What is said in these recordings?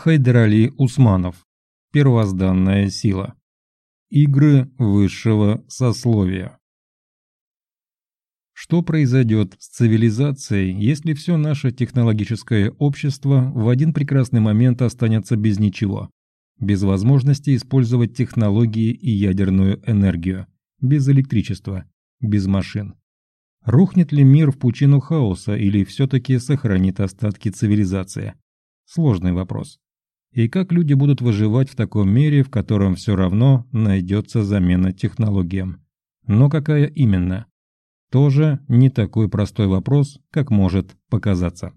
Хайдарали Усманов. Первозданная сила. Игры высшего сословия. Что произойдет с цивилизацией, если все наше технологическое общество в один прекрасный момент останется без ничего? Без возможности использовать технологии и ядерную энергию, без электричества, без машин. Рухнет ли мир в пучину хаоса или все-таки сохранит остатки цивилизации? Сложный вопрос. И как люди будут выживать в таком мире, в котором все равно найдется замена технологиям? Но какая именно? Тоже не такой простой вопрос, как может показаться.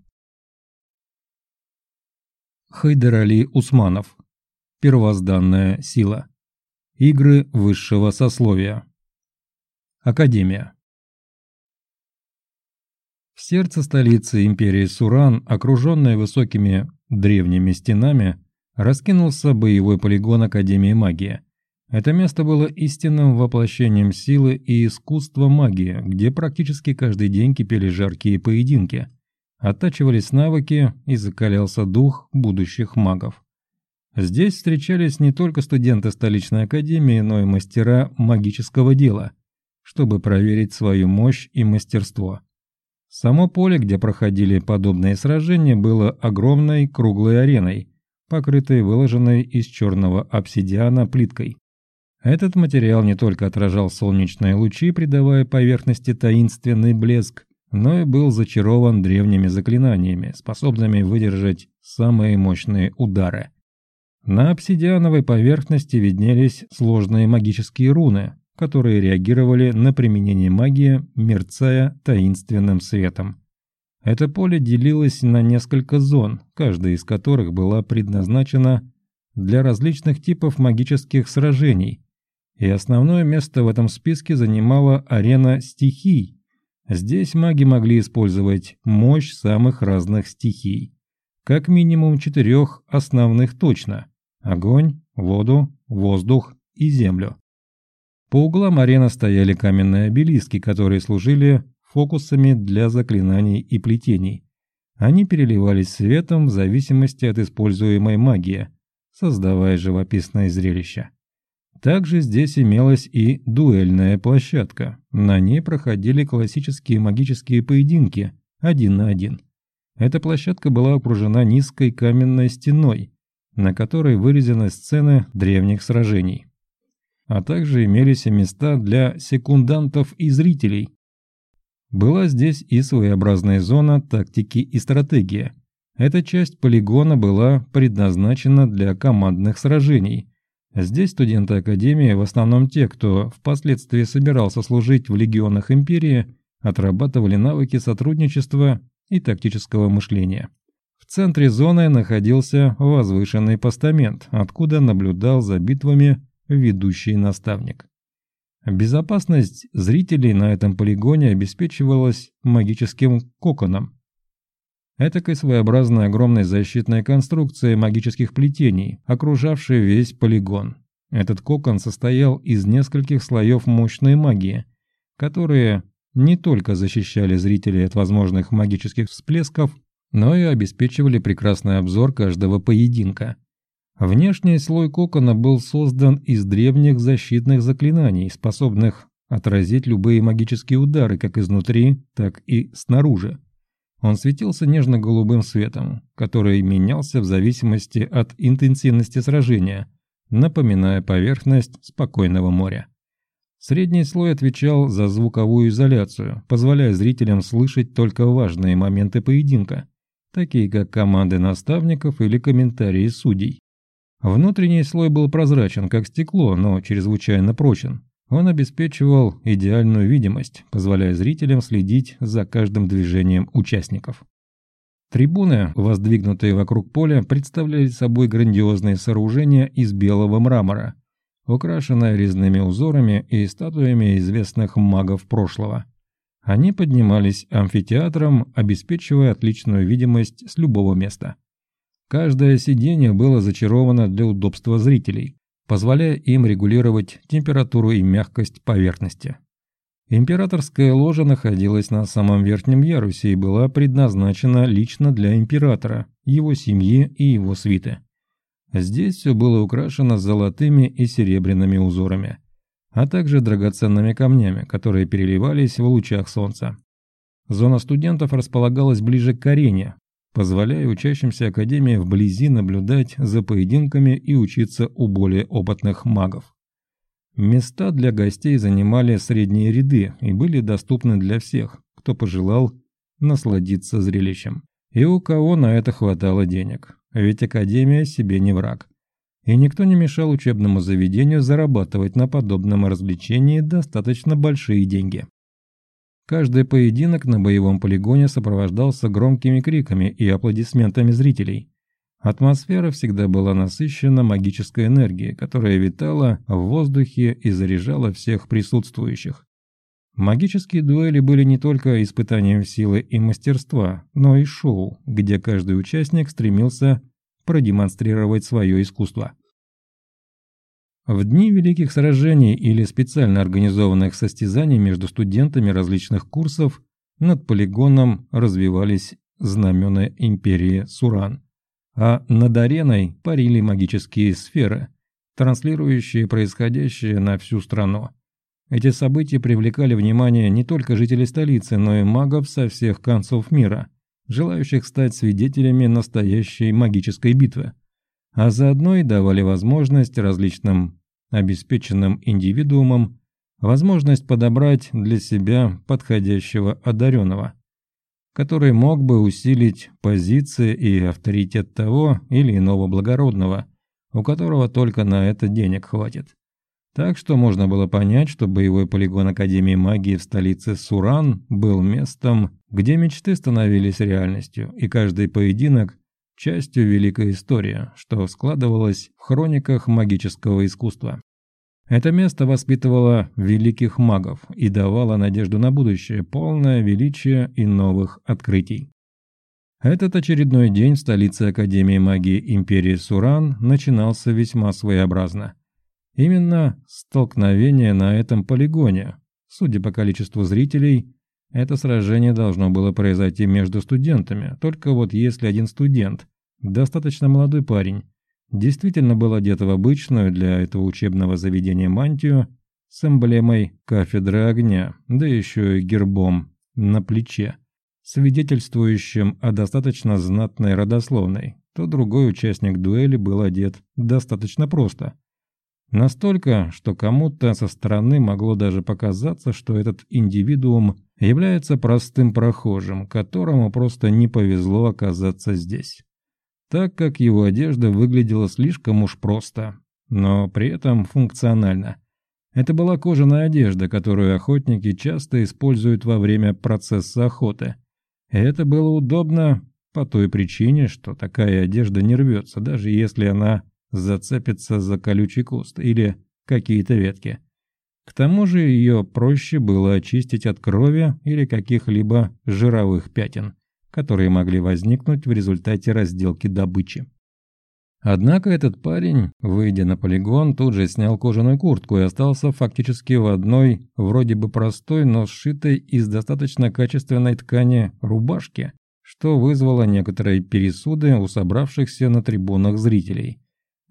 Хайдарали Усманов. Первозданная сила. Игры высшего сословия. Академия. В сердце столицы империи Суран, окруженной высокими древними стенами, раскинулся боевой полигон Академии магии. Это место было истинным воплощением силы и искусства магии, где практически каждый день кипели жаркие поединки, оттачивались навыки и закалялся дух будущих магов. Здесь встречались не только студенты столичной академии, но и мастера магического дела, чтобы проверить свою мощь и мастерство. Само поле, где проходили подобные сражения, было огромной круглой ареной, покрытой выложенной из черного обсидиана плиткой. Этот материал не только отражал солнечные лучи, придавая поверхности таинственный блеск, но и был зачарован древними заклинаниями, способными выдержать самые мощные удары. На обсидиановой поверхности виднелись сложные магические руны, которые реагировали на применение магии, мерцая таинственным светом. Это поле делилось на несколько зон, каждая из которых была предназначена для различных типов магических сражений, и основное место в этом списке занимала арена стихий. Здесь маги могли использовать мощь самых разных стихий. Как минимум четырех основных точно – огонь, воду, воздух и землю. По углам арены стояли каменные обелиски, которые служили фокусами для заклинаний и плетений. Они переливались светом в зависимости от используемой магии, создавая живописное зрелище. Также здесь имелась и дуэльная площадка. На ней проходили классические магические поединки, один на один. Эта площадка была окружена низкой каменной стеной, на которой вырезаны сцены древних сражений а также имелись места для секундантов и зрителей. Была здесь и своеобразная зона тактики и стратегии. Эта часть полигона была предназначена для командных сражений. Здесь студенты Академии, в основном те, кто впоследствии собирался служить в легионах Империи, отрабатывали навыки сотрудничества и тактического мышления. В центре зоны находился возвышенный постамент, откуда наблюдал за битвами ведущий наставник. Безопасность зрителей на этом полигоне обеспечивалась магическим коконом. Этакой своеобразной огромной защитной конструкцией магических плетений, окружавшей весь полигон. Этот кокон состоял из нескольких слоев мощной магии, которые не только защищали зрителей от возможных магических всплесков, но и обеспечивали прекрасный обзор каждого поединка. Внешний слой кокона был создан из древних защитных заклинаний, способных отразить любые магические удары как изнутри, так и снаружи. Он светился нежно-голубым светом, который менялся в зависимости от интенсивности сражения, напоминая поверхность спокойного моря. Средний слой отвечал за звуковую изоляцию, позволяя зрителям слышать только важные моменты поединка, такие как команды наставников или комментарии судей. Внутренний слой был прозрачен, как стекло, но чрезвычайно прочен. Он обеспечивал идеальную видимость, позволяя зрителям следить за каждым движением участников. Трибуны, воздвигнутые вокруг поля, представляли собой грандиозные сооружения из белого мрамора, украшенные резными узорами и статуями известных магов прошлого. Они поднимались амфитеатром, обеспечивая отличную видимость с любого места. Каждое сиденье было зачаровано для удобства зрителей, позволяя им регулировать температуру и мягкость поверхности. Императорская ложа находилась на самом верхнем ярусе и была предназначена лично для императора, его семьи и его свиты. Здесь все было украшено золотыми и серебряными узорами, а также драгоценными камнями, которые переливались в лучах солнца. Зона студентов располагалась ближе к арене, позволяя учащимся Академии вблизи наблюдать за поединками и учиться у более опытных магов. Места для гостей занимали средние ряды и были доступны для всех, кто пожелал насладиться зрелищем. И у кого на это хватало денег. Ведь Академия себе не враг. И никто не мешал учебному заведению зарабатывать на подобном развлечении достаточно большие деньги. Каждый поединок на боевом полигоне сопровождался громкими криками и аплодисментами зрителей. Атмосфера всегда была насыщена магической энергией, которая витала в воздухе и заряжала всех присутствующих. Магические дуэли были не только испытанием силы и мастерства, но и шоу, где каждый участник стремился продемонстрировать свое искусство. В дни великих сражений или специально организованных состязаний между студентами различных курсов над полигоном развивались знамена империи Суран, а над ареной парили магические сферы, транслирующие происходящее на всю страну. Эти события привлекали внимание не только жителей столицы, но и магов со всех концов мира, желающих стать свидетелями настоящей магической битвы, а заодно и давали возможность различным обеспеченным индивидуумам возможность подобрать для себя подходящего одаренного, который мог бы усилить позиции и авторитет того или иного благородного, у которого только на это денег хватит. Так что можно было понять, что боевой полигон Академии магии в столице Суран был местом, где мечты становились реальностью, и каждый поединок – частью великой истории, что складывалось в хрониках магического искусства. Это место воспитывало великих магов и давало надежду на будущее, полное величия и новых открытий. Этот очередной день в столице Академии магии Империи Суран начинался весьма своеобразно – Именно столкновение на этом полигоне. Судя по количеству зрителей, это сражение должно было произойти между студентами. Только вот если один студент, достаточно молодой парень, действительно был одет в обычную для этого учебного заведения мантию с эмблемой кафедры огня, да еще и гербом на плече, свидетельствующим о достаточно знатной родословной, то другой участник дуэли был одет достаточно просто – Настолько, что кому-то со стороны могло даже показаться, что этот индивидуум является простым прохожим, которому просто не повезло оказаться здесь. Так как его одежда выглядела слишком уж просто, но при этом функционально. Это была кожаная одежда, которую охотники часто используют во время процесса охоты. И это было удобно по той причине, что такая одежда не рвется, даже если она зацепится за колючий куст или какие-то ветки. К тому же ее проще было очистить от крови или каких-либо жировых пятен, которые могли возникнуть в результате разделки добычи. Однако этот парень, выйдя на полигон, тут же снял кожаную куртку и остался фактически в одной, вроде бы простой, но сшитой из достаточно качественной ткани рубашки, что вызвало некоторые пересуды у собравшихся на трибунах зрителей.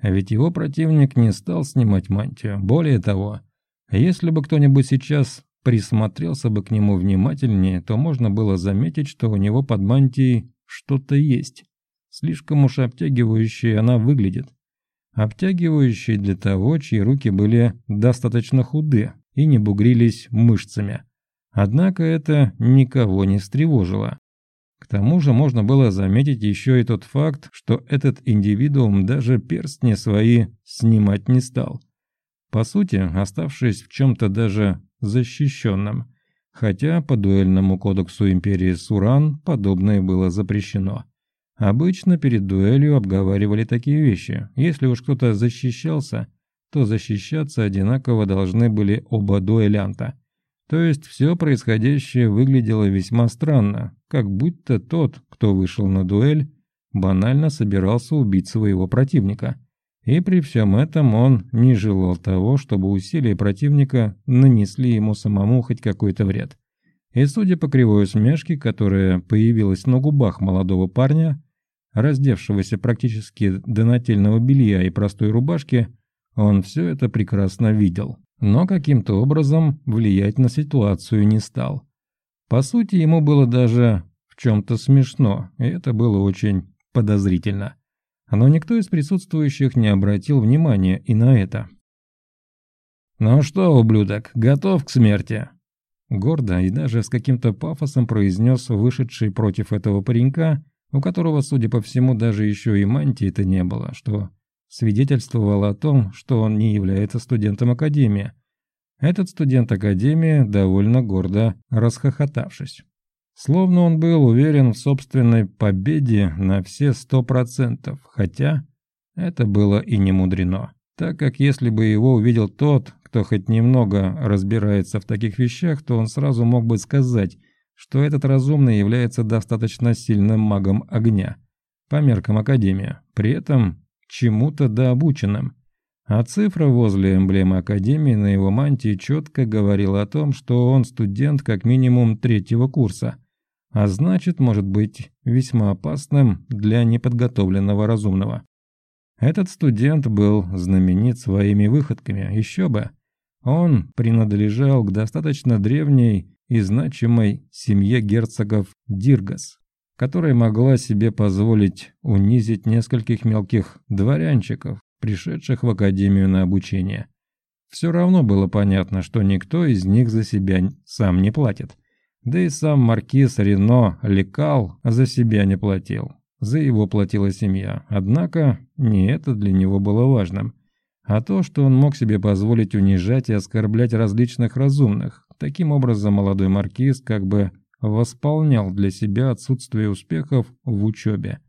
А ведь его противник не стал снимать мантию. Более того, если бы кто-нибудь сейчас присмотрелся бы к нему внимательнее, то можно было заметить, что у него под мантией что-то есть. Слишком уж обтягивающей она выглядит. Обтягивающей для того, чьи руки были достаточно худы и не бугрились мышцами. Однако это никого не встревожило. К тому же можно было заметить еще и тот факт, что этот индивидуум даже перстни свои снимать не стал. По сути, оставшись в чем-то даже защищенном. Хотя по дуэльному кодексу империи Суран подобное было запрещено. Обычно перед дуэлью обговаривали такие вещи. Если уж кто-то защищался, то защищаться одинаково должны были оба дуэлянта. То есть все происходящее выглядело весьма странно, как будто тот, кто вышел на дуэль, банально собирался убить своего противника. И при всем этом он не желал того, чтобы усилия противника нанесли ему самому хоть какой-то вред. И судя по кривой усмешке, которая появилась на губах молодого парня, раздевшегося практически до нательного белья и простой рубашки, он все это прекрасно видел. Но каким-то образом влиять на ситуацию не стал. По сути, ему было даже в чем-то смешно, и это было очень подозрительно. Но никто из присутствующих не обратил внимания и на это. «Ну что, ублюдок, готов к смерти?» Гордо и даже с каким-то пафосом произнес вышедший против этого паренька, у которого, судя по всему, даже еще и мантии-то не было, что свидетельствовало о том, что он не является студентом Академии. Этот студент Академии довольно гордо расхохотавшись. Словно он был уверен в собственной победе на все сто процентов, хотя это было и не мудрено, так как если бы его увидел тот, кто хоть немного разбирается в таких вещах, то он сразу мог бы сказать, что этот разумный является достаточно сильным магом огня, по меркам Академии, при этом чему-то дообученным. А цифра возле эмблемы Академии на его мантии четко говорила о том, что он студент как минимум третьего курса, а значит, может быть весьма опасным для неподготовленного разумного. Этот студент был знаменит своими выходками, еще бы. Он принадлежал к достаточно древней и значимой семье герцогов Диргас, которая могла себе позволить унизить нескольких мелких дворянчиков, пришедших в академию на обучение. Все равно было понятно, что никто из них за себя сам не платит. Да и сам маркиз Рено Лекал за себя не платил. За его платила семья. Однако не это для него было важным а то, что он мог себе позволить унижать и оскорблять различных разумных. Таким образом, молодой маркиз как бы восполнял для себя отсутствие успехов в учебе.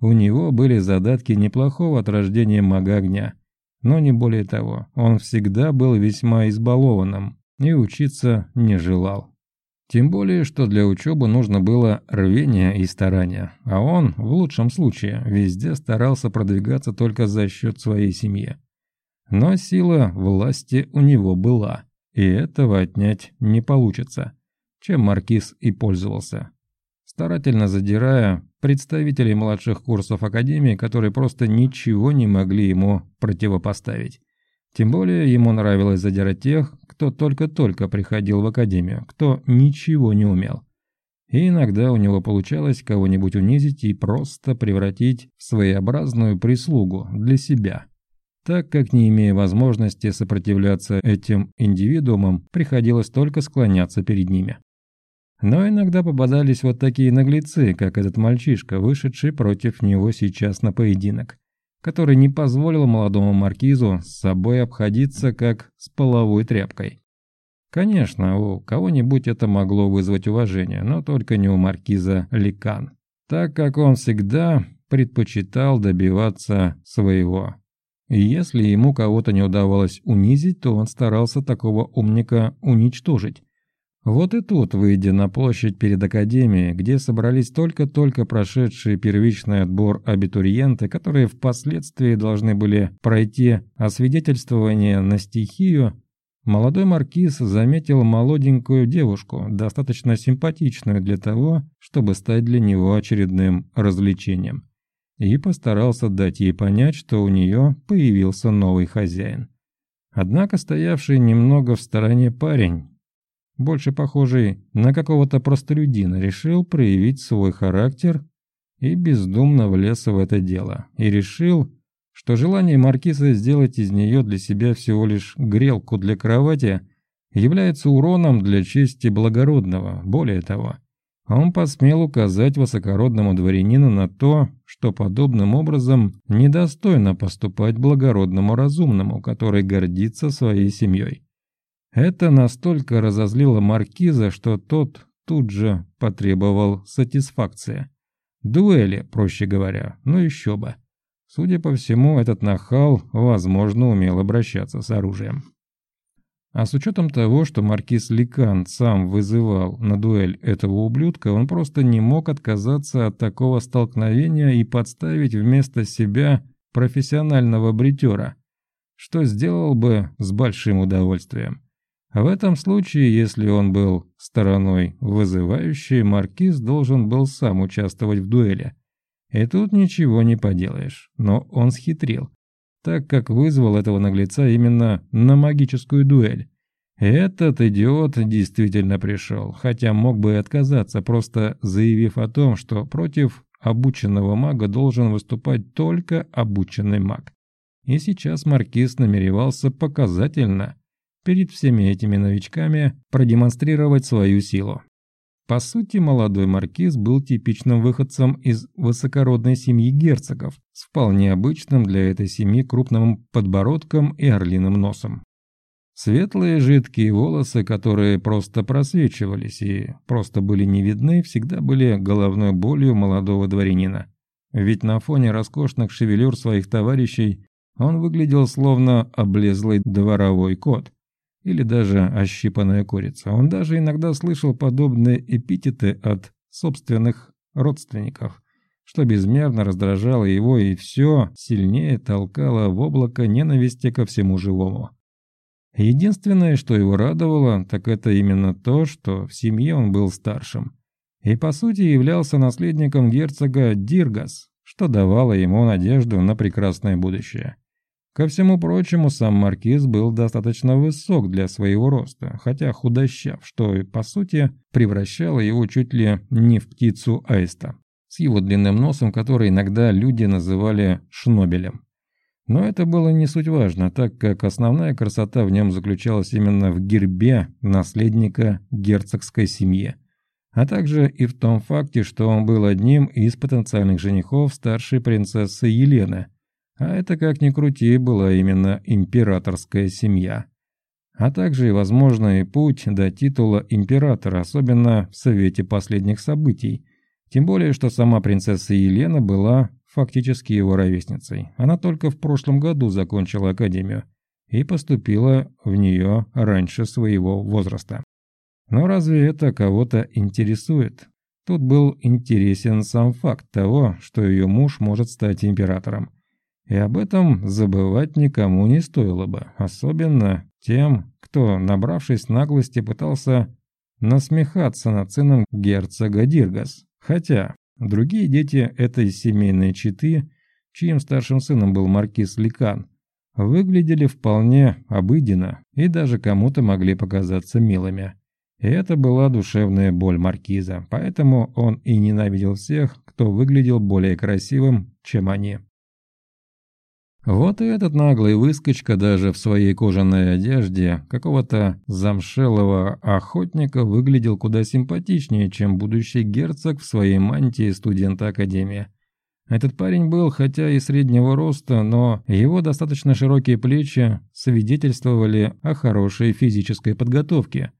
У него были задатки неплохого от рождения мага огня, но не более того, он всегда был весьма избалованным и учиться не желал. Тем более, что для учебы нужно было рвение и старание, а он, в лучшем случае, везде старался продвигаться только за счет своей семьи. Но сила власти у него была, и этого отнять не получится, чем Маркиз и пользовался. Старательно задирая представителей младших курсов Академии, которые просто ничего не могли ему противопоставить. Тем более ему нравилось задирать тех, кто только-только приходил в Академию, кто ничего не умел. И иногда у него получалось кого-нибудь унизить и просто превратить в своеобразную прислугу для себя так как, не имея возможности сопротивляться этим индивидуумам, приходилось только склоняться перед ними. Но иногда попадались вот такие наглецы, как этот мальчишка, вышедший против него сейчас на поединок, который не позволил молодому маркизу с собой обходиться как с половой тряпкой. Конечно, у кого-нибудь это могло вызвать уважение, но только не у маркиза Ликан, так как он всегда предпочитал добиваться своего. И если ему кого-то не удавалось унизить, то он старался такого умника уничтожить. Вот и тут, выйдя на площадь перед Академией, где собрались только-только прошедшие первичный отбор абитуриенты, которые впоследствии должны были пройти освидетельствование на стихию, молодой маркиз заметил молоденькую девушку, достаточно симпатичную для того, чтобы стать для него очередным развлечением и постарался дать ей понять, что у нее появился новый хозяин. Однако стоявший немного в стороне парень, больше похожий на какого-то простолюдина, решил проявить свой характер и бездумно влез в это дело. И решил, что желание маркиза сделать из нее для себя всего лишь грелку для кровати является уроном для чести благородного, более того – он посмел указать высокородному дворянину на то, что подобным образом недостойно поступать благородному разумному, который гордится своей семьей. Это настолько разозлило маркиза, что тот тут же потребовал сатисфакции. Дуэли, проще говоря, ну еще бы. Судя по всему, этот нахал, возможно, умел обращаться с оружием. А с учетом того, что маркиз Ликан сам вызывал на дуэль этого ублюдка, он просто не мог отказаться от такого столкновения и подставить вместо себя профессионального бритера, что сделал бы с большим удовольствием. В этом случае, если он был стороной вызывающей, маркиз должен был сам участвовать в дуэли. И тут ничего не поделаешь, но он схитрил, так как вызвал этого наглеца именно на магическую дуэль. Этот идиот действительно пришел, хотя мог бы и отказаться, просто заявив о том, что против обученного мага должен выступать только обученный маг. И сейчас маркиз намеревался показательно перед всеми этими новичками продемонстрировать свою силу. По сути, молодой маркиз был типичным выходцем из высокородной семьи герцогов, с вполне обычным для этой семьи крупным подбородком и орлиным носом. Светлые жидкие волосы, которые просто просвечивались и просто были не видны, всегда были головной болью молодого дворянина. Ведь на фоне роскошных шевелюр своих товарищей он выглядел словно облезлый дворовой кот или даже ощипанная курица. Он даже иногда слышал подобные эпитеты от собственных родственников, что безмерно раздражало его и все сильнее толкало в облако ненависти ко всему живому. Единственное, что его радовало, так это именно то, что в семье он был старшим. И по сути являлся наследником герцога Диргас, что давало ему надежду на прекрасное будущее. Ко всему прочему, сам маркиз был достаточно высок для своего роста, хотя худощав, что, по сути, превращало его чуть ли не в птицу аиста, с его длинным носом, который иногда люди называли шнобелем. Но это было не суть важно, так как основная красота в нем заключалась именно в гербе наследника герцогской семьи, а также и в том факте, что он был одним из потенциальных женихов старшей принцессы Елены, а это, как ни крути, была именно императорская семья. А также и возможный путь до титула императора, особенно в свете последних событий, тем более, что сама принцесса Елена была фактически его ровесницей. Она только в прошлом году закончила академию и поступила в нее раньше своего возраста. Но разве это кого-то интересует? Тут был интересен сам факт того, что ее муж может стать императором. И об этом забывать никому не стоило бы, особенно тем, кто, набравшись наглости, пытался насмехаться над сыном герцога Диргас. Хотя Другие дети этой семейной четы, чьим старшим сыном был маркиз Ликан, выглядели вполне обыденно и даже кому-то могли показаться милыми. И это была душевная боль маркиза, поэтому он и ненавидел всех, кто выглядел более красивым, чем они. Вот и этот наглый выскочка даже в своей кожаной одежде какого-то замшелого охотника выглядел куда симпатичнее, чем будущий герцог в своей мантии студента Академии. Этот парень был, хотя и среднего роста, но его достаточно широкие плечи свидетельствовали о хорошей физической подготовке,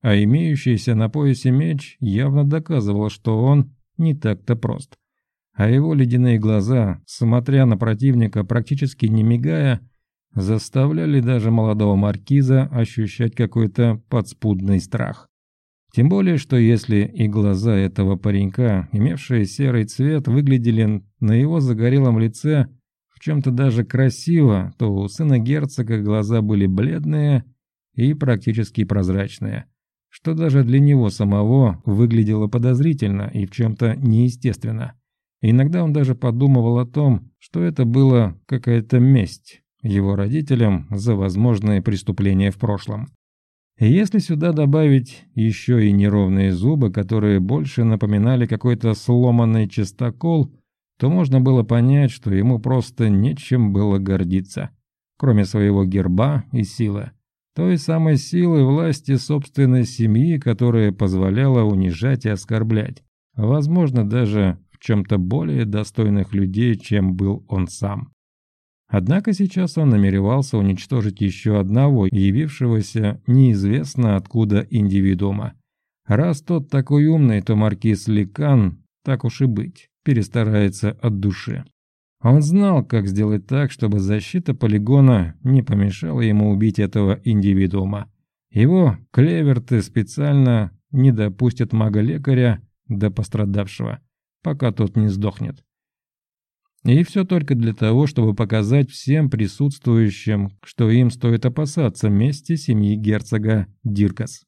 а имеющийся на поясе меч явно доказывал, что он не так-то прост а его ледяные глаза, смотря на противника практически не мигая, заставляли даже молодого маркиза ощущать какой-то подспудный страх. Тем более, что если и глаза этого паренька, имевшие серый цвет, выглядели на его загорелом лице в чем-то даже красиво, то у сына герцога глаза были бледные и практически прозрачные, что даже для него самого выглядело подозрительно и в чем-то неестественно иногда он даже подумывал о том, что это была какая-то месть его родителям за возможные преступления в прошлом. И если сюда добавить еще и неровные зубы, которые больше напоминали какой-то сломанный чистокол, то можно было понять, что ему просто нечем было гордиться, кроме своего герба и силы. Той самой силы власти собственной семьи, которая позволяла унижать и оскорблять. Возможно, даже чем-то более достойных людей, чем был он сам. Однако сейчас он намеревался уничтожить еще одного, явившегося неизвестно откуда индивидуума. Раз тот такой умный, то маркиз Ликан, так уж и быть, перестарается от души. Он знал, как сделать так, чтобы защита полигона не помешала ему убить этого индивидуума. Его клеверты специально не допустят мага-лекаря до пострадавшего пока тот не сдохнет. И все только для того, чтобы показать всем присутствующим, что им стоит опасаться мести семьи герцога Диркас.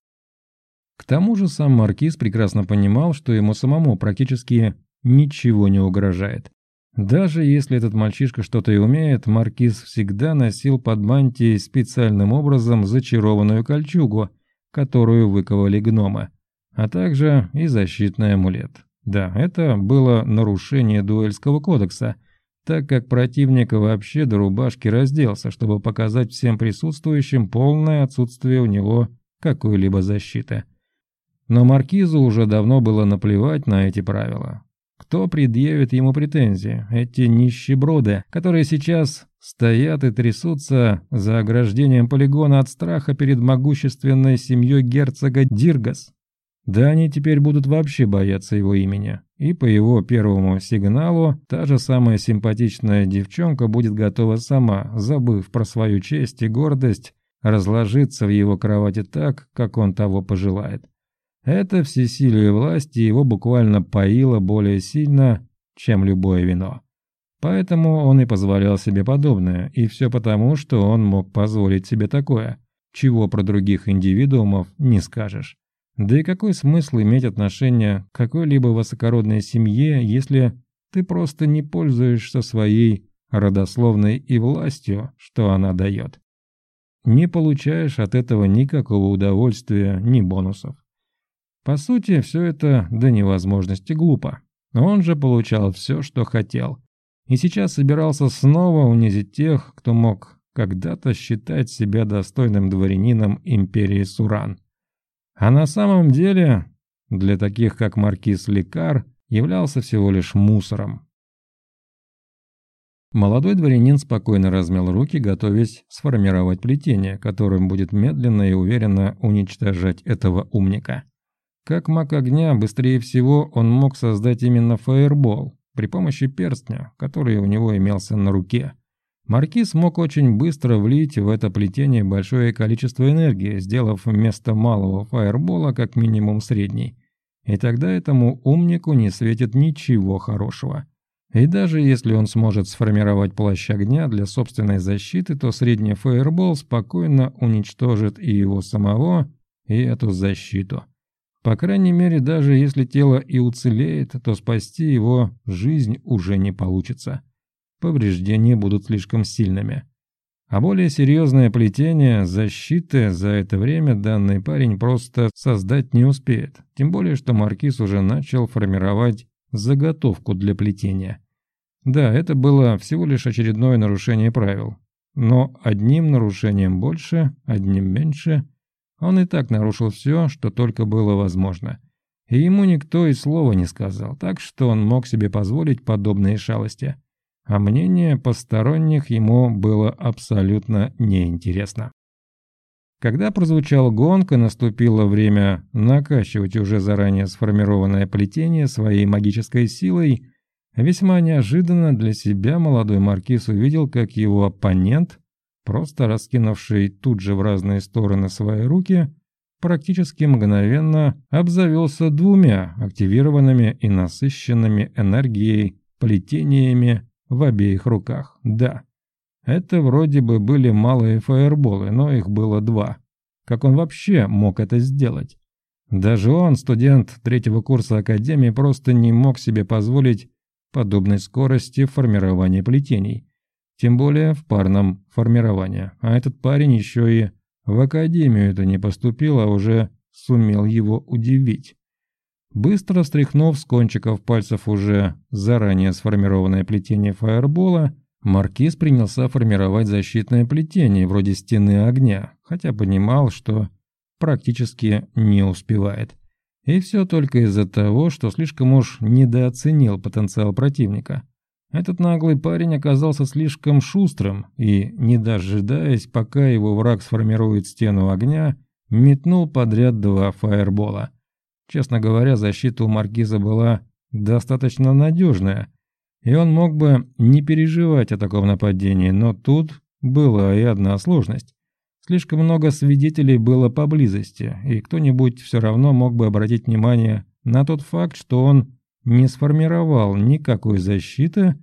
К тому же сам Маркиз прекрасно понимал, что ему самому практически ничего не угрожает. Даже если этот мальчишка что-то и умеет, Маркиз всегда носил под мантией специальным образом зачарованную кольчугу, которую выковали гномы, а также и защитный амулет. Да, это было нарушение дуэльского кодекса, так как противник вообще до рубашки разделся, чтобы показать всем присутствующим полное отсутствие у него какой-либо защиты. Но Маркизу уже давно было наплевать на эти правила. Кто предъявит ему претензии? Эти нищеброды, которые сейчас стоят и трясутся за ограждением полигона от страха перед могущественной семьей герцога Диргас. Да они теперь будут вообще бояться его имени. И по его первому сигналу та же самая симпатичная девчонка будет готова сама, забыв про свою честь и гордость, разложиться в его кровати так, как он того пожелает. Это всесилие власти его буквально поило более сильно, чем любое вино. Поэтому он и позволял себе подобное, и все потому, что он мог позволить себе такое, чего про других индивидуумов не скажешь. Да и какой смысл иметь отношение к какой-либо высокородной семье, если ты просто не пользуешься своей родословной и властью, что она дает? Не получаешь от этого никакого удовольствия, ни бонусов. По сути, все это до невозможности глупо. Он же получал все, что хотел. И сейчас собирался снова унизить тех, кто мог когда-то считать себя достойным дворянином империи Суран. А на самом деле, для таких как маркиз Лекар, являлся всего лишь мусором. Молодой дворянин спокойно размял руки, готовясь сформировать плетение, которым будет медленно и уверенно уничтожать этого умника. Как маг огня, быстрее всего он мог создать именно фаербол при помощи перстня, который у него имелся на руке. Маркиз мог очень быстро влить в это плетение большое количество энергии, сделав вместо малого фаербола как минимум средний. И тогда этому умнику не светит ничего хорошего. И даже если он сможет сформировать плащ огня для собственной защиты, то средний фаербол спокойно уничтожит и его самого, и эту защиту. По крайней мере, даже если тело и уцелеет, то спасти его жизнь уже не получится. Повреждения будут слишком сильными. А более серьезное плетение защиты за это время данный парень просто создать не успеет. Тем более, что Маркиз уже начал формировать заготовку для плетения. Да, это было всего лишь очередное нарушение правил. Но одним нарушением больше, одним меньше – он и так нарушил все, что только было возможно. И ему никто и слова не сказал, так что он мог себе позволить подобные шалости. А мнение посторонних ему было абсолютно неинтересно. Когда прозвучал гонг и наступило время накачивать уже заранее сформированное плетение своей магической силой, весьма неожиданно для себя молодой маркиз увидел, как его оппонент просто раскинувший тут же в разные стороны свои руки, практически мгновенно обзавелся двумя активированными и насыщенными энергией плетениями в обеих руках. Да, это вроде бы были малые фаерболы, но их было два. Как он вообще мог это сделать? Даже он, студент третьего курса Академии, просто не мог себе позволить подобной скорости формирования плетений. Тем более в парном формировании. А этот парень еще и в академию это не поступил, а уже сумел его удивить. Быстро стряхнув с кончиков пальцев уже заранее сформированное плетение фаербола, Маркиз принялся формировать защитное плетение вроде стены огня, хотя понимал, что практически не успевает. И все только из-за того, что слишком уж недооценил потенциал противника. Этот наглый парень оказался слишком шустрым и, не дожидаясь, пока его враг сформирует стену огня, метнул подряд два фаербола. Честно говоря, защита у Маркиза была достаточно надежная, и он мог бы не переживать о таком нападении, но тут была и одна сложность. Слишком много свидетелей было поблизости, и кто-нибудь все равно мог бы обратить внимание на тот факт, что он не сформировал никакой защиты,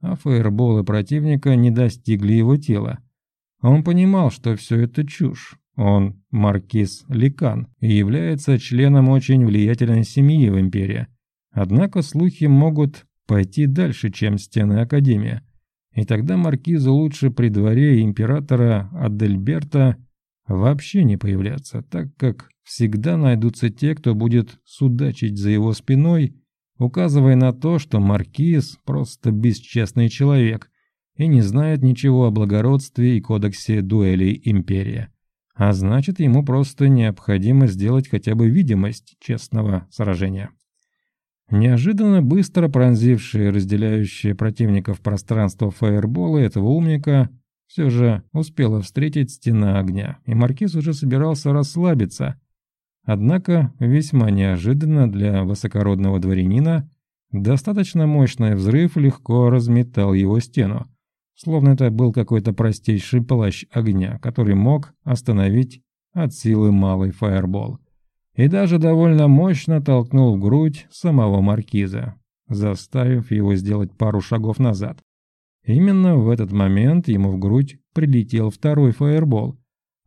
а фаерболы противника не достигли его тела. Он понимал, что все это чушь. Он маркиз Ликан и является членом очень влиятельной семьи в империи. Однако слухи могут пойти дальше, чем стены Академии. И тогда маркизу лучше при дворе императора Адельберта вообще не появляться, так как всегда найдутся те, кто будет судачить за его спиной, указывая на то, что маркиз просто бесчестный человек и не знает ничего о благородстве и кодексе дуэлей империи. А значит, ему просто необходимо сделать хотя бы видимость честного сражения. Неожиданно быстро пронзившие разделяющие противников пространство фаерболы этого умника все же успела встретить стена огня, и маркиз уже собирался расслабиться. Однако, весьма неожиданно для высокородного дворянина, достаточно мощный взрыв легко разметал его стену, словно это был какой-то простейший плащ огня, который мог остановить от силы малый фаербол и даже довольно мощно толкнул в грудь самого маркиза, заставив его сделать пару шагов назад. Именно в этот момент ему в грудь прилетел второй фаербол.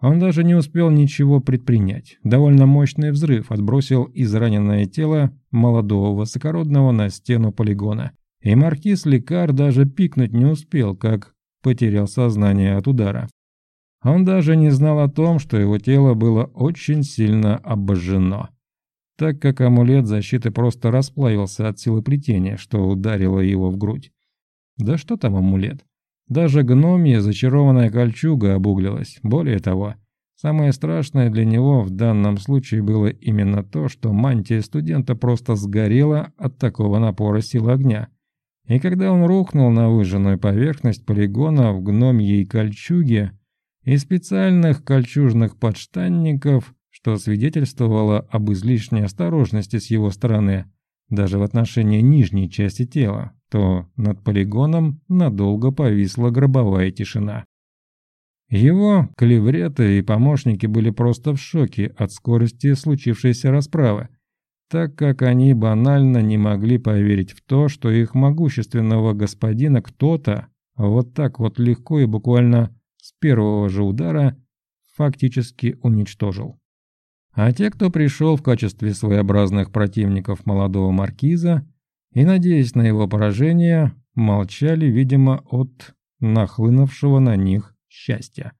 Он даже не успел ничего предпринять. Довольно мощный взрыв отбросил израненное тело молодого высокородного на стену полигона. И маркиз Лекар даже пикнуть не успел, как потерял сознание от удара. Он даже не знал о том, что его тело было очень сильно обожжено, так как амулет защиты просто расплавился от силы плетения, что ударило его в грудь. Да что там амулет? Даже гномья зачарованная кольчуга обуглилась. Более того, самое страшное для него в данном случае было именно то, что мантия студента просто сгорела от такого напора силы огня. И когда он рухнул на выжженную поверхность полигона в гномьей кольчуге, и специальных кольчужных подштанников, что свидетельствовало об излишней осторожности с его стороны, даже в отношении нижней части тела, то над полигоном надолго повисла гробовая тишина. Его клевреты и помощники были просто в шоке от скорости случившейся расправы, так как они банально не могли поверить в то, что их могущественного господина кто-то вот так вот легко и буквально с первого же удара фактически уничтожил. А те, кто пришел в качестве своеобразных противников молодого маркиза и, надеясь на его поражение, молчали, видимо, от нахлынувшего на них счастья.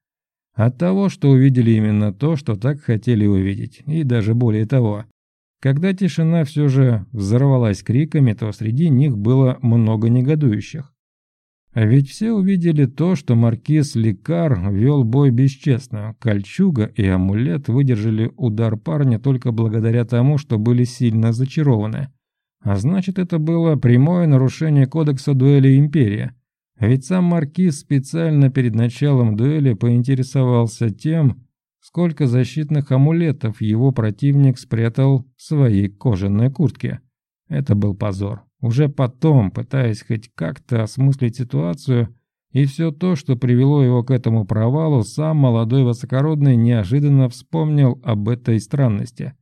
От того, что увидели именно то, что так хотели увидеть, и даже более того. Когда тишина все же взорвалась криками, то среди них было много негодующих. А ведь все увидели то, что маркиз Лекар вел бой бесчестно. Кольчуга и амулет выдержали удар парня только благодаря тому, что были сильно зачарованы. А значит, это было прямое нарушение кодекса дуэли Империи. Ведь сам маркиз специально перед началом дуэли поинтересовался тем, сколько защитных амулетов его противник спрятал в своей кожаной куртке. Это был позор. Уже потом, пытаясь хоть как-то осмыслить ситуацию и все то, что привело его к этому провалу, сам молодой высокородный неожиданно вспомнил об этой странности.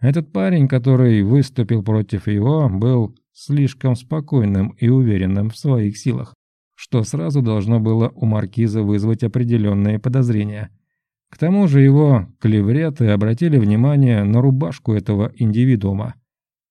Этот парень, который выступил против его, был слишком спокойным и уверенным в своих силах, что сразу должно было у маркиза вызвать определенные подозрения. К тому же его клевреты обратили внимание на рубашку этого индивидуума,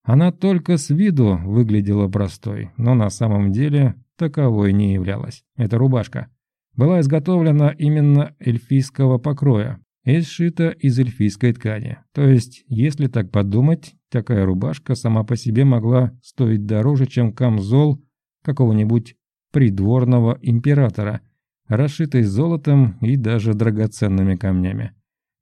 она только с виду выглядела простой, но на самом деле таковой не являлась. Эта рубашка была изготовлена именно эльфийского покроя и сшита из эльфийской ткани. То есть, если так подумать, такая рубашка сама по себе могла стоить дороже, чем камзол какого-нибудь придворного императора, расшитый золотом и даже драгоценными камнями.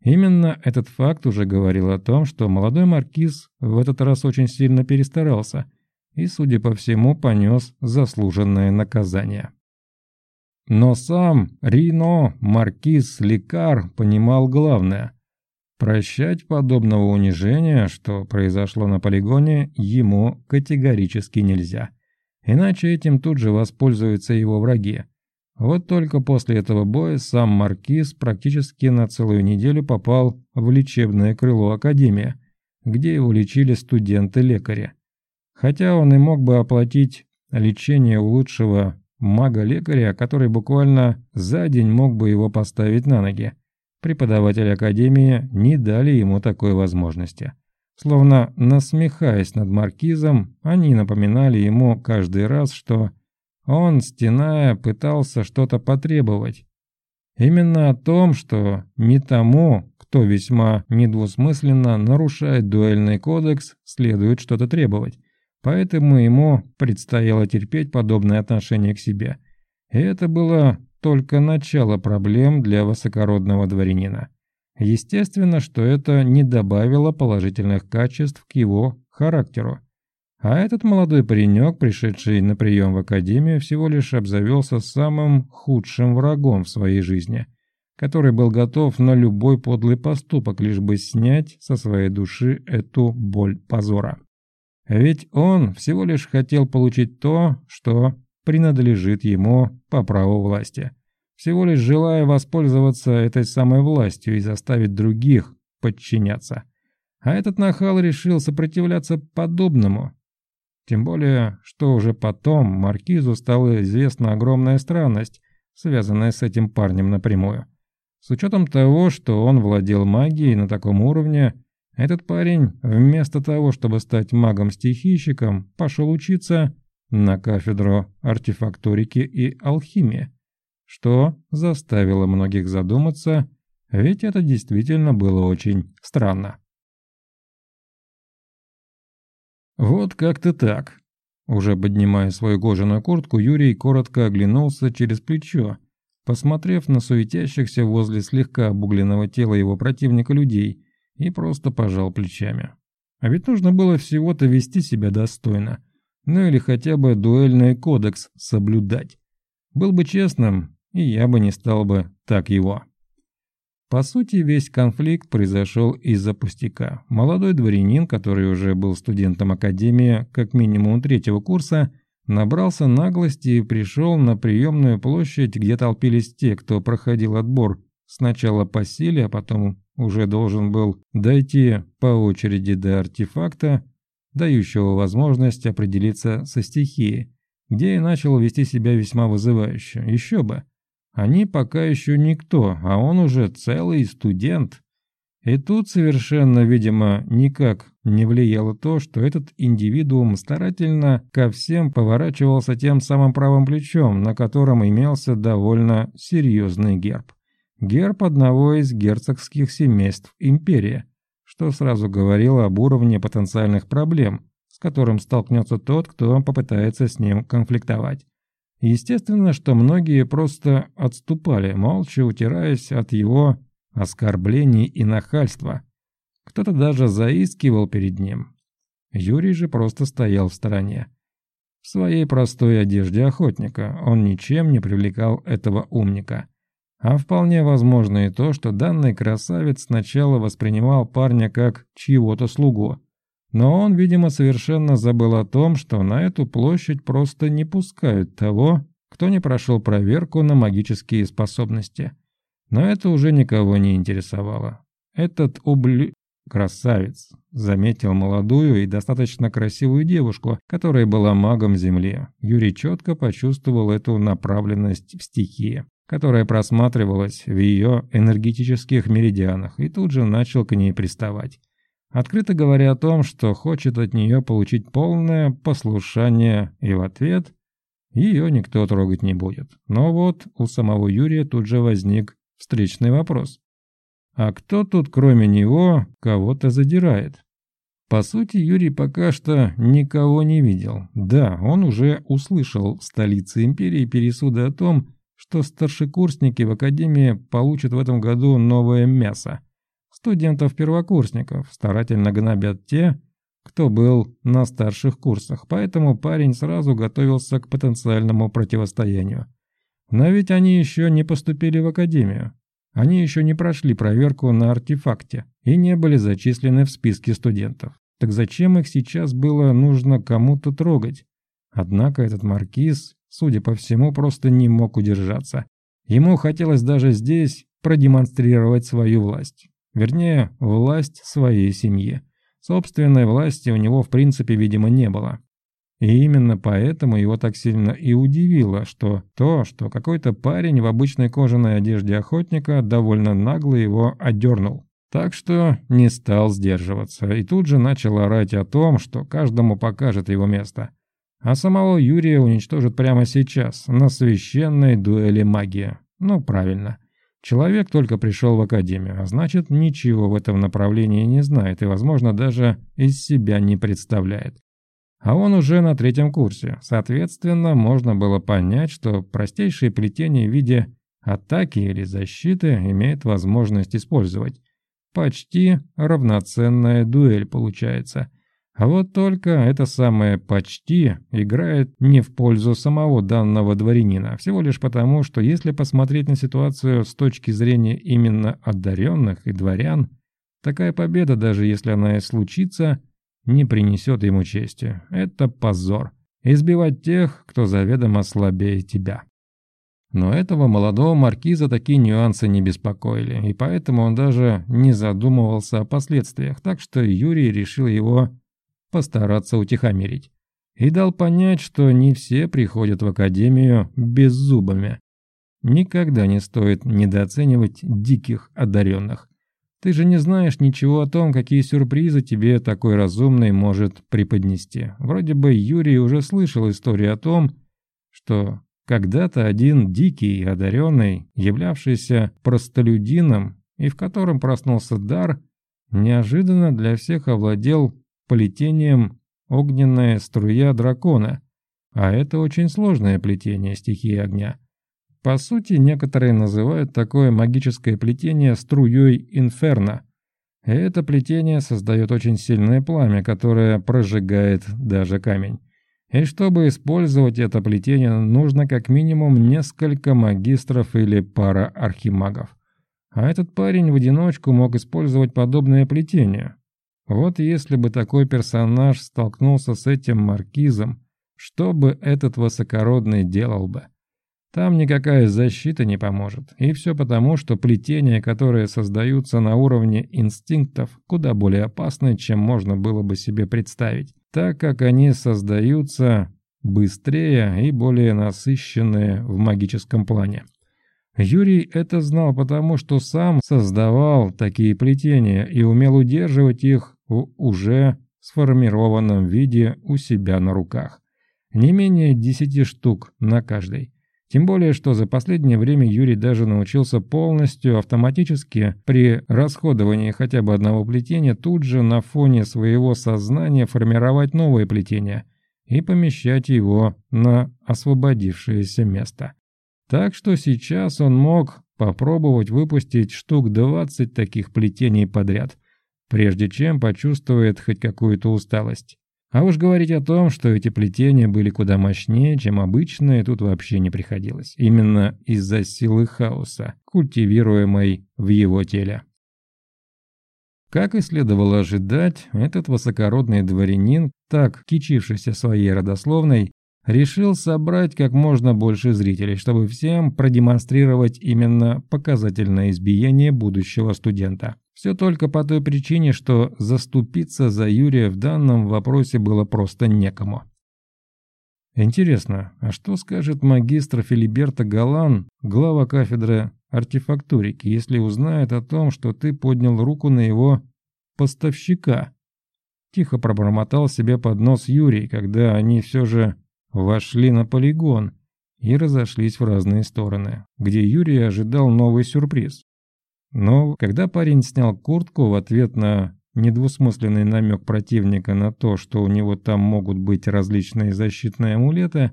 Именно этот факт уже говорил о том, что молодой маркиз в этот раз очень сильно перестарался и, судя по всему, понес заслуженное наказание. Но сам Рино, маркиз Лекар, понимал главное. Прощать подобного унижения, что произошло на полигоне, ему категорически нельзя. Иначе этим тут же воспользуются его враги. Вот только после этого боя сам Маркиз практически на целую неделю попал в лечебное крыло Академии, где его лечили студенты-лекари. Хотя он и мог бы оплатить лечение у лучшего мага-лекаря, который буквально за день мог бы его поставить на ноги. Преподаватели Академии не дали ему такой возможности. Словно насмехаясь над маркизом, они напоминали ему каждый раз, что он, стеная, пытался что-то потребовать. Именно о том, что не тому, кто весьма недвусмысленно нарушает дуэльный кодекс, следует что-то требовать. Поэтому ему предстояло терпеть подобное отношение к себе. И это было только начало проблем для высокородного дворянина. Естественно, что это не добавило положительных качеств к его характеру. А этот молодой паренек, пришедший на прием в академию, всего лишь обзавелся самым худшим врагом в своей жизни, который был готов на любой подлый поступок, лишь бы снять со своей души эту боль позора. Ведь он всего лишь хотел получить то, что принадлежит ему по праву власти всего лишь желая воспользоваться этой самой властью и заставить других подчиняться. А этот нахал решил сопротивляться подобному. Тем более, что уже потом Маркизу стала известна огромная странность, связанная с этим парнем напрямую. С учетом того, что он владел магией на таком уровне, этот парень, вместо того, чтобы стать магом-стихийщиком, пошел учиться на кафедру артефакторики и алхимии что заставило многих задуматься, ведь это действительно было очень странно. Вот как-то так. Уже поднимая свою кожаную куртку, Юрий коротко оглянулся через плечо, посмотрев на суетящихся возле слегка обугленного тела его противника людей, и просто пожал плечами. А ведь нужно было всего-то вести себя достойно, ну или хотя бы дуэльный кодекс соблюдать. Был бы честным, и я бы не стал бы так его. По сути, весь конфликт произошел из-за пустяка. Молодой дворянин, который уже был студентом академии как минимум третьего курса, набрался наглости и пришел на приемную площадь, где толпились те, кто проходил отбор сначала по силе, а потом уже должен был дойти по очереди до артефакта, дающего возможность определиться со стихией, где и начал вести себя весьма вызывающе. Еще бы. Они пока еще никто, а он уже целый студент. И тут совершенно, видимо, никак не влияло то, что этот индивидуум старательно ко всем поворачивался тем самым правым плечом, на котором имелся довольно серьезный герб. Герб одного из герцогских семейств империи, что сразу говорило об уровне потенциальных проблем, с которым столкнется тот, кто попытается с ним конфликтовать. Естественно, что многие просто отступали, молча утираясь от его оскорблений и нахальства. Кто-то даже заискивал перед ним. Юрий же просто стоял в стороне. В своей простой одежде охотника он ничем не привлекал этого умника. А вполне возможно и то, что данный красавец сначала воспринимал парня как чьего-то слугу, но он, видимо, совершенно забыл о том, что на эту площадь просто не пускают того, кто не прошел проверку на магические способности. Но это уже никого не интересовало. Этот ублю... красавец заметил молодую и достаточно красивую девушку, которая была магом Земли. Юрий четко почувствовал эту направленность в стихии, которая просматривалась в ее энергетических меридианах, и тут же начал к ней приставать открыто говоря о том, что хочет от нее получить полное послушание, и в ответ ее никто трогать не будет. Но вот у самого Юрия тут же возник встречный вопрос. А кто тут кроме него кого-то задирает? По сути, Юрий пока что никого не видел. Да, он уже услышал в столице империи пересуды о том, что старшекурсники в академии получат в этом году новое мясо – Студентов-первокурсников старательно гнобят те, кто был на старших курсах, поэтому парень сразу готовился к потенциальному противостоянию. Но ведь они еще не поступили в академию. Они еще не прошли проверку на артефакте и не были зачислены в списке студентов. Так зачем их сейчас было нужно кому-то трогать? Однако этот маркиз, судя по всему, просто не мог удержаться. Ему хотелось даже здесь продемонстрировать свою власть. Вернее, власть своей семьи. Собственной власти у него в принципе, видимо, не было. И именно поэтому его так сильно и удивило, что то, что какой-то парень в обычной кожаной одежде охотника довольно нагло его одернул. Так что не стал сдерживаться и тут же начал орать о том, что каждому покажет его место. А самого Юрия уничтожат прямо сейчас, на священной дуэли магии. Ну, правильно. Человек только пришел в академию, а значит, ничего в этом направлении не знает и, возможно, даже из себя не представляет. А он уже на третьем курсе. Соответственно, можно было понять, что простейшие плетения в виде атаки или защиты имеет возможность использовать. Почти равноценная дуэль получается. А вот только это самое «почти» играет не в пользу самого данного дворянина, а всего лишь потому, что если посмотреть на ситуацию с точки зрения именно одаренных и дворян, такая победа, даже если она и случится, не принесет ему чести. Это позор. Избивать тех, кто заведомо слабее тебя. Но этого молодого маркиза такие нюансы не беспокоили, и поэтому он даже не задумывался о последствиях, так что Юрий решил его постараться утихомирить. И дал понять, что не все приходят в академию беззубыми. Никогда не стоит недооценивать диких одаренных. Ты же не знаешь ничего о том, какие сюрпризы тебе такой разумный может преподнести. Вроде бы Юрий уже слышал историю о том, что когда-то один дикий одаренный, являвшийся простолюдином и в котором проснулся дар, неожиданно для всех овладел плетением огненная струя дракона, а это очень сложное плетение стихии огня. По сути, некоторые называют такое магическое плетение струей инферно. это плетение создает очень сильное пламя, которое прожигает даже камень. И чтобы использовать это плетение, нужно как минимум несколько магистров или пара архимагов. А этот парень в одиночку мог использовать подобное плетение. Вот если бы такой персонаж столкнулся с этим маркизом, что бы этот высокородный делал бы? Там никакая защита не поможет. И все потому, что плетения, которые создаются на уровне инстинктов, куда более опасны, чем можно было бы себе представить, так как они создаются быстрее и более насыщенные в магическом плане. Юрий это знал потому, что сам создавал такие плетения и умел удерживать их в уже сформированном виде у себя на руках. Не менее десяти штук на каждой. Тем более, что за последнее время Юрий даже научился полностью автоматически при расходовании хотя бы одного плетения тут же на фоне своего сознания формировать новое плетение и помещать его на освободившееся место. Так что сейчас он мог попробовать выпустить штук 20 таких плетений подряд, прежде чем почувствует хоть какую-то усталость. А уж говорить о том, что эти плетения были куда мощнее, чем обычные, тут вообще не приходилось. Именно из-за силы хаоса, культивируемой в его теле. Как и следовало ожидать, этот высокородный дворянин, так кичившийся своей родословной, решил собрать как можно больше зрителей, чтобы всем продемонстрировать именно показательное избиение будущего студента. Все только по той причине, что заступиться за Юрия в данном вопросе было просто некому. Интересно, а что скажет магистр Филиберта Галан, глава кафедры артефактурики, если узнает о том, что ты поднял руку на его поставщика? Тихо пробормотал себе под нос Юрий, когда они все же вошли на полигон и разошлись в разные стороны, где Юрий ожидал новый сюрприз. Но когда парень снял куртку в ответ на недвусмысленный намек противника на то, что у него там могут быть различные защитные амулеты,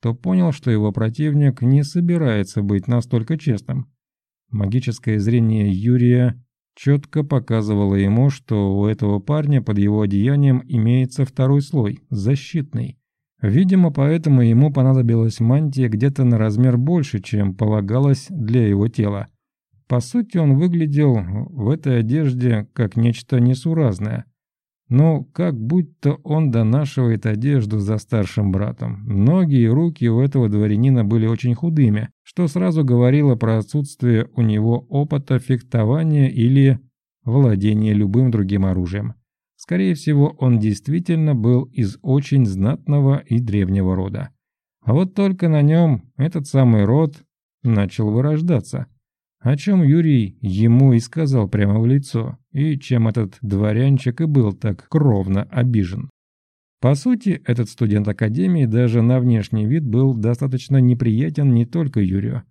то понял, что его противник не собирается быть настолько честным. Магическое зрение Юрия четко показывало ему, что у этого парня под его одеянием имеется второй слой, защитный. Видимо, поэтому ему понадобилась мантия где-то на размер больше, чем полагалось для его тела. По сути, он выглядел в этой одежде как нечто несуразное. Но как будто он донашивает одежду за старшим братом. Ноги и руки у этого дворянина были очень худыми, что сразу говорило про отсутствие у него опыта фехтования или владения любым другим оружием. Скорее всего, он действительно был из очень знатного и древнего рода. А вот только на нем этот самый род начал вырождаться – о чем Юрий ему и сказал прямо в лицо, и чем этот дворянчик и был так кровно обижен. По сути, этот студент академии даже на внешний вид был достаточно неприятен не только Юрию.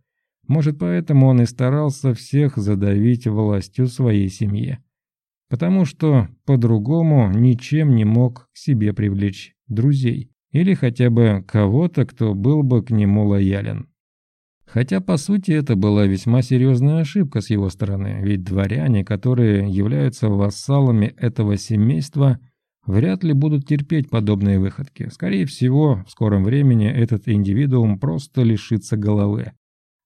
Может, поэтому он и старался всех задавить властью своей семьи. Потому что по-другому ничем не мог к себе привлечь друзей. Или хотя бы кого-то, кто был бы к нему лоялен. Хотя, по сути, это была весьма серьезная ошибка с его стороны, ведь дворяне, которые являются вассалами этого семейства, вряд ли будут терпеть подобные выходки. Скорее всего, в скором времени этот индивидуум просто лишится головы.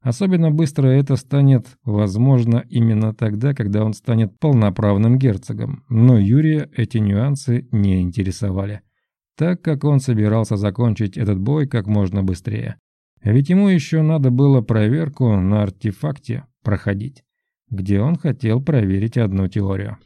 Особенно быстро это станет возможно именно тогда, когда он станет полноправным герцогом. Но Юрия эти нюансы не интересовали, так как он собирался закончить этот бой как можно быстрее. Ведь ему еще надо было проверку на артефакте проходить, где он хотел проверить одну теорию.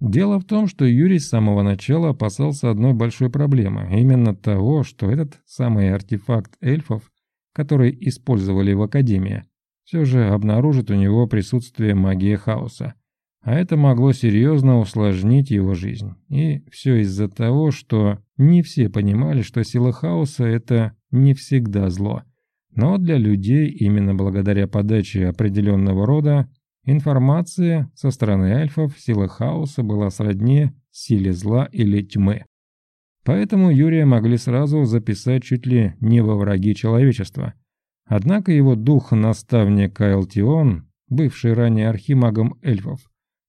Дело в том, что Юрий с самого начала опасался одной большой проблемы, именно того, что этот самый артефакт эльфов, который использовали в Академии, все же обнаружит у него присутствие магии хаоса. А это могло серьезно усложнить его жизнь. И все из-за того, что не все понимали, что сила хаоса – это не всегда зло. Но для людей именно благодаря подаче определенного рода информации со стороны эльфов сила хаоса была сродни силе зла или тьмы. Поэтому Юрия могли сразу записать чуть ли не во враги человечества. Однако его дух-наставник Кайлтион, бывший ранее архимагом эльфов,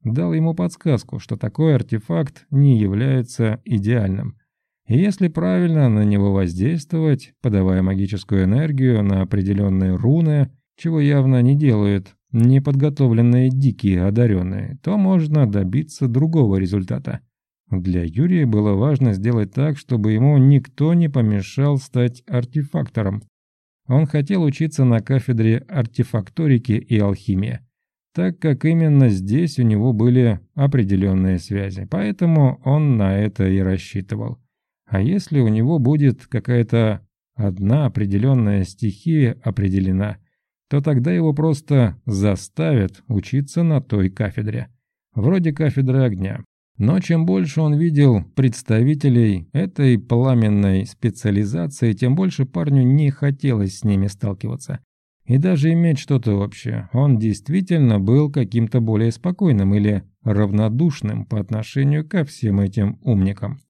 дал ему подсказку, что такой артефакт не является идеальным – и если правильно на него воздействовать, подавая магическую энергию на определенные руны, чего явно не делают неподготовленные дикие одаренные, то можно добиться другого результата. Для Юрия было важно сделать так, чтобы ему никто не помешал стать артефактором. Он хотел учиться на кафедре артефакторики и алхимии, так как именно здесь у него были определенные связи, поэтому он на это и рассчитывал. А если у него будет какая-то одна определенная стихия определена, то тогда его просто заставят учиться на той кафедре. Вроде кафедры огня. Но чем больше он видел представителей этой пламенной специализации, тем больше парню не хотелось с ними сталкиваться. И даже иметь что-то общее. Он действительно был каким-то более спокойным или равнодушным по отношению ко всем этим умникам.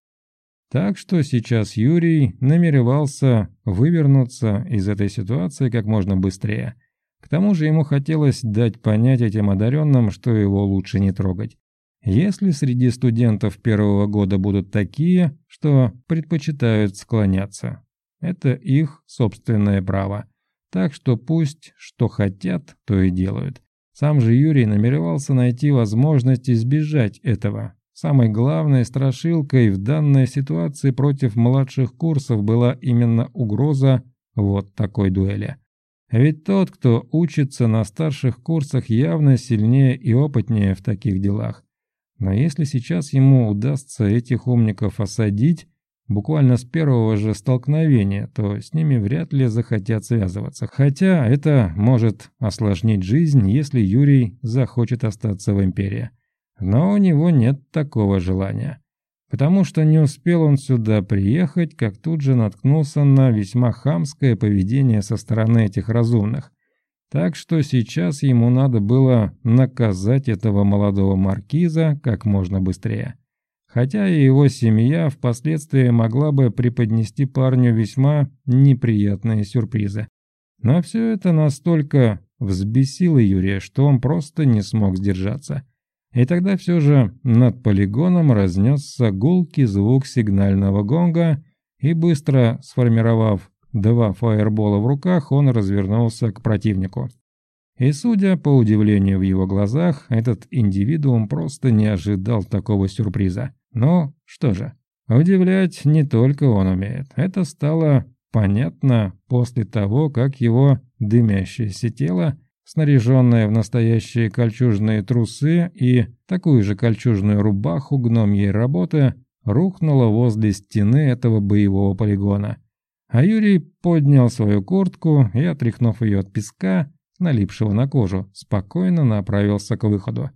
Так что сейчас Юрий намеревался вывернуться из этой ситуации как можно быстрее. К тому же ему хотелось дать понять этим одаренным, что его лучше не трогать. Если среди студентов первого года будут такие, что предпочитают склоняться, это их собственное право. Так что пусть что хотят, то и делают. Сам же Юрий намеревался найти возможность избежать этого, Самой главной страшилкой в данной ситуации против младших курсов была именно угроза вот такой дуэли. Ведь тот, кто учится на старших курсах, явно сильнее и опытнее в таких делах. Но если сейчас ему удастся этих умников осадить, буквально с первого же столкновения, то с ними вряд ли захотят связываться. Хотя это может осложнить жизнь, если Юрий захочет остаться в Империи. Но у него нет такого желания. Потому что не успел он сюда приехать, как тут же наткнулся на весьма хамское поведение со стороны этих разумных. Так что сейчас ему надо было наказать этого молодого маркиза как можно быстрее. Хотя и его семья впоследствии могла бы преподнести парню весьма неприятные сюрпризы. Но все это настолько взбесило Юрия, что он просто не смог сдержаться. И тогда все же над полигоном разнесся гулкий звук сигнального гонга, и быстро сформировав два фаербола в руках, он развернулся к противнику. И судя по удивлению в его глазах, этот индивидуум просто не ожидал такого сюрприза. Но что же, удивлять не только он умеет. Это стало понятно после того, как его дымящееся тело снаряженная в настоящие кольчужные трусы и такую же кольчужную рубаху гномьей работы, рухнула возле стены этого боевого полигона. А Юрий поднял свою куртку и, отряхнув ее от песка, налипшего на кожу, спокойно направился к выходу.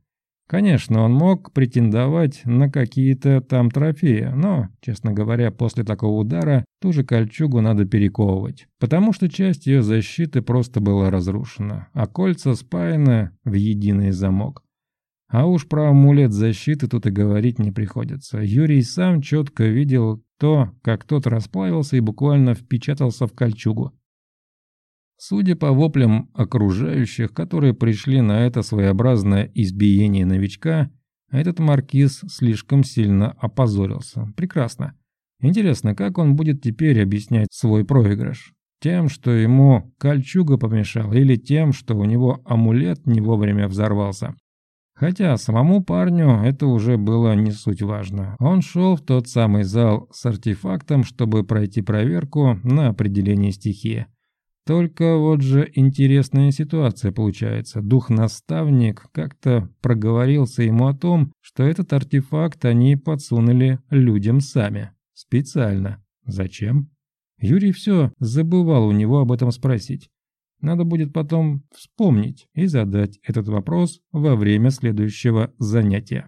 Конечно, он мог претендовать на какие-то там трофеи, но, честно говоря, после такого удара ту же кольчугу надо перековывать, потому что часть ее защиты просто была разрушена, а кольца спаяны в единый замок. А уж про амулет защиты тут и говорить не приходится. Юрий сам четко видел то, как тот расплавился и буквально впечатался в кольчугу. Судя по воплям окружающих, которые пришли на это своеобразное избиение новичка, этот маркиз слишком сильно опозорился. Прекрасно. Интересно, как он будет теперь объяснять свой проигрыш? Тем, что ему кольчуга помешала, или тем, что у него амулет не вовремя взорвался? Хотя самому парню это уже было не суть важно. Он шел в тот самый зал с артефактом, чтобы пройти проверку на определение стихии. Только вот же интересная ситуация получается. Дух-наставник как-то проговорился ему о том, что этот артефакт они подсунули людям сами. Специально. Зачем? Юрий все забывал у него об этом спросить. Надо будет потом вспомнить и задать этот вопрос во время следующего занятия.